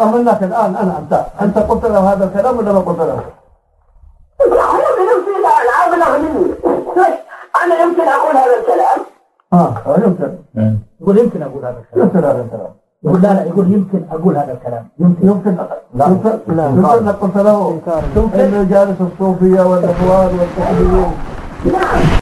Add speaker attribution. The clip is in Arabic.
Speaker 1: عملناك الآن أنا أنت أنت قلت له هذا الكلام ولا ما قلت له؟
Speaker 2: أنا بنفسي الآن أبلغ مني أنا يمكن أقول هذا الكلام
Speaker 1: آه يمكن
Speaker 3: يقول يمكن أقول هذا الكلام
Speaker 1: يمكن هذا الكلام
Speaker 3: يقول لا لا يقول يمكن أقول هذا الكلام يمكن
Speaker 1: يمكن لا يمكن يمكن انك قلت له
Speaker 3: يمكن
Speaker 1: انه جالس الصوفيه والاخوان والتحليلين